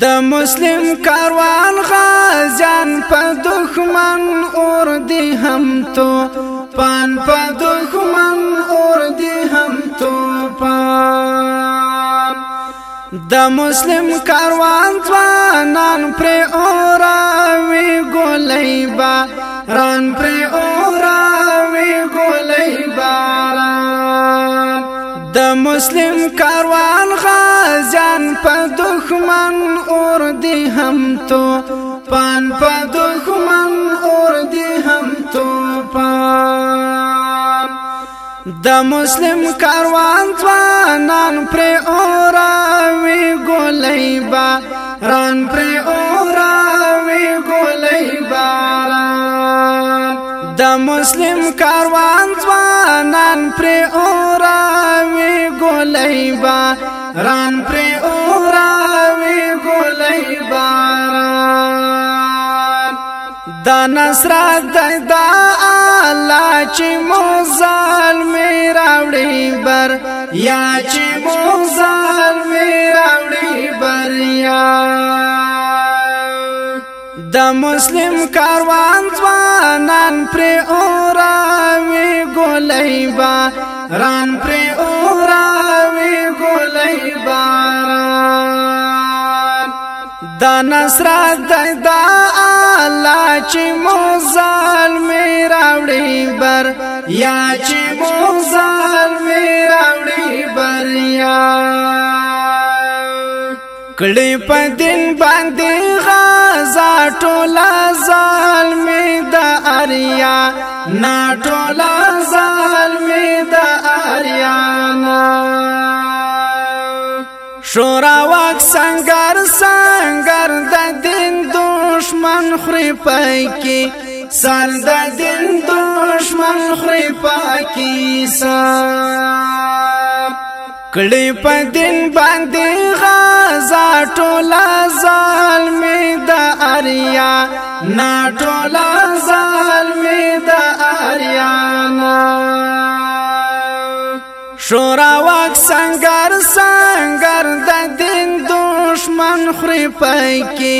د مسلم کاروان غازیان په دښمن اور دی هم تو پان په دښمن اور دی هم تو پان د مسلم کاروان ځوانان پر اور وی ګولای با ران پر اور مسلم کاروان غازیان په دښمن اور دی هم تو پان په دښمن اور دی هم تو پان د مسلم کاروان ځوانان پر اور وی ګولای با ران پر اور وی ګولای با د مسلم کاروان ځوانان پر اور ګلایبا ران پر اوراوي ګلایبا د نصرت د الله چې موزال مې راوړي بر یا چې موزال مې راوړي بر یا د مسلم کاروان ځوانان پر اوراوي ګلایبا ران پر او دا نصرت د دا الله چې مو ظالم راوړي بر یا چې مو ظالم راوړي بر یا کړي په دین باندې غزا ټولا ظالم د اریا نا ټولا ظالم د اریا نا شورا واک څنګه دشمن خری پای کی سر د دین دشمن خری پای کی سر کړي په دین باندې غزا ټولا ظالم د اریا نا ټولا ظالم د اریا شورا واک سنگر سنگر د دین دشمن خری پای کی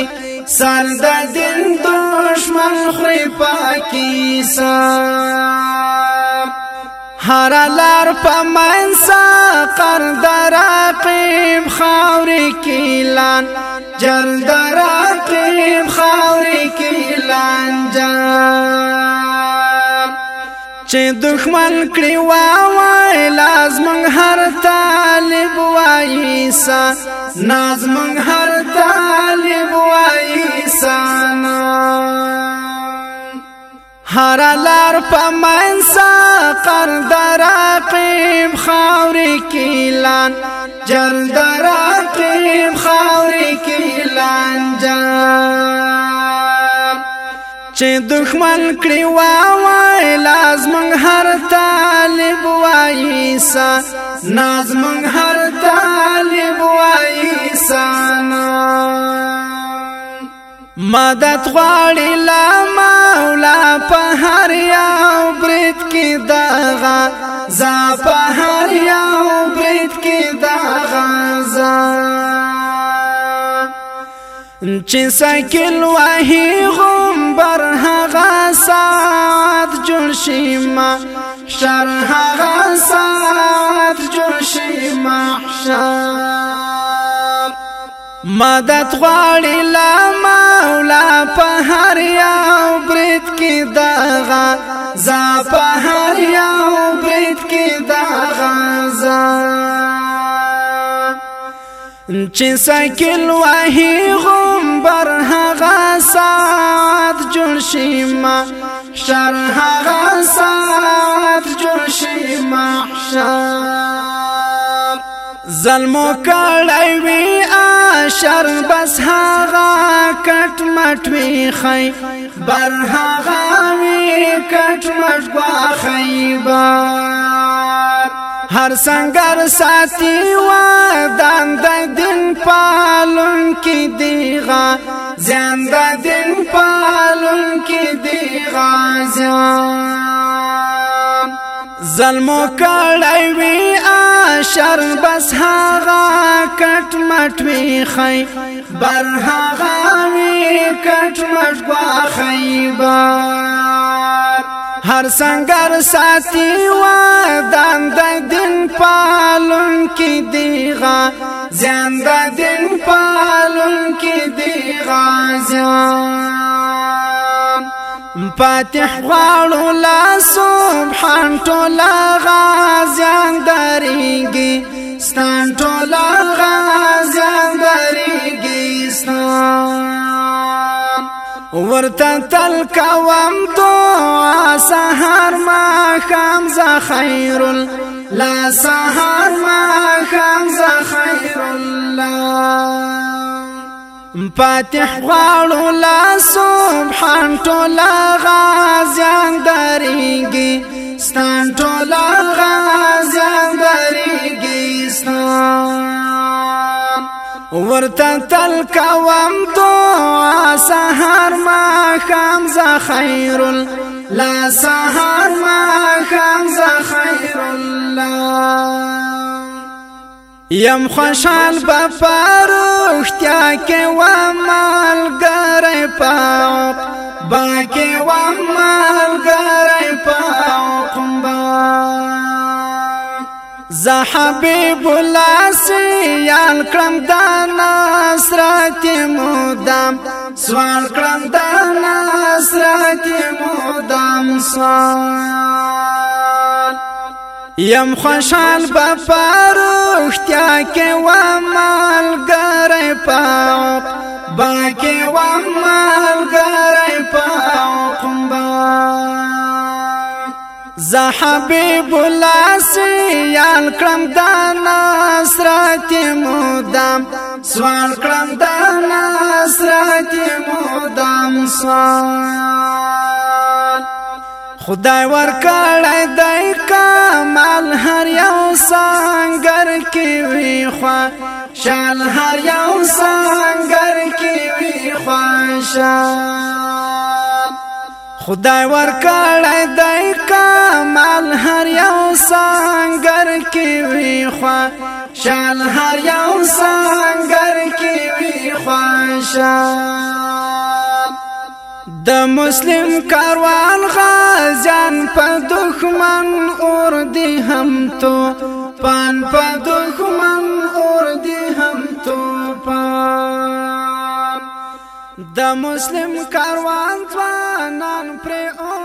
سر د دین دشمن خری پاکی سام هر لار په منسا قر دراقیب خاوري کیلان جل دراقیب خاوري کیلان جان چې دښمن کړي واوای لازمنګ هر طالب وایسا نازمنګ هر طالب وایسا هر لار په منسا قرد راقیب خاورې کیلان جلد راقیب خاورې چې دښمن کړي واوای لازم هر طالب وایسا نازم هر طالب وایسا مدد غواړي لا مولا په هر یو برید کې دغه زا په هر یو برید کې دغه زا چې سایکل وهي غو پیغمبر هغه سات جوړ شیما شر هغه سات جوړ شیما شر مدد غواړي لا مولا په هر یو برید کې دغه ز په هر یو برید کې دغه ز چې سکل وهي غم بر هغه سات جوړ شیما شر هغه سات جوړ شیما شر ظلمو کړای وی شر بس هغه کټ مټ وی خی بر هغه وی کټ مټ وا خیبا هر سنگر ساتي و داند دین پالون کی دیغا زند دین پالون کی دیغا زان ظلمو کړای وی اشر بس هاغه کټ مټ وی خی بر هاغه وی کټ مټ وا خیبا هر سنگر ساتي و دان د دین پالون کی دیغا زند دین پالون کی دیغا زان فاتح غالو لا سبحان تولا غازیان دریگی ستان تولا غازیان دریگی ورته تل کوم دعا سحر ما خام ز خیر لا سحر ما خام ز خیر الله فاتح غاړو لا سبحان ټول غازیان درېږي ستان ټول غازیان درېږي ستان ورته تل کوم دعا سحر ما خام ز خیر لا سحر ما خام ز خیر الله یم خوشحال به پروشتیا کې و مالګری پاو باکه و مالګری زه حبیب الله سیال کړم د نصرت مودم سوال کړم د نصرت مودم سوال یم خوشحال به پروختیا کې و مالګر پاو باکه و مالګر زه حبیب الله سیان کړم د نصرت مودام سوال کړم د نصرت مودام سوال خدای ورکړی دای کمال هر یو سنگر کې وی خوا شال هر یو سنگر کې وی خوا شال خدای ورکړی دای جمال هر یو سانګر کې وی خوا شان هر یو سانګر کې وی خوا شان د مسلم کاروان غازیان په دښمن اور دی هم تو پان په دښمن اور دی هم تو پان د مسلم کاروان ځوانان پر اور